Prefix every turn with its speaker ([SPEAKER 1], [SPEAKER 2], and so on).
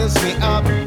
[SPEAKER 1] butters me up.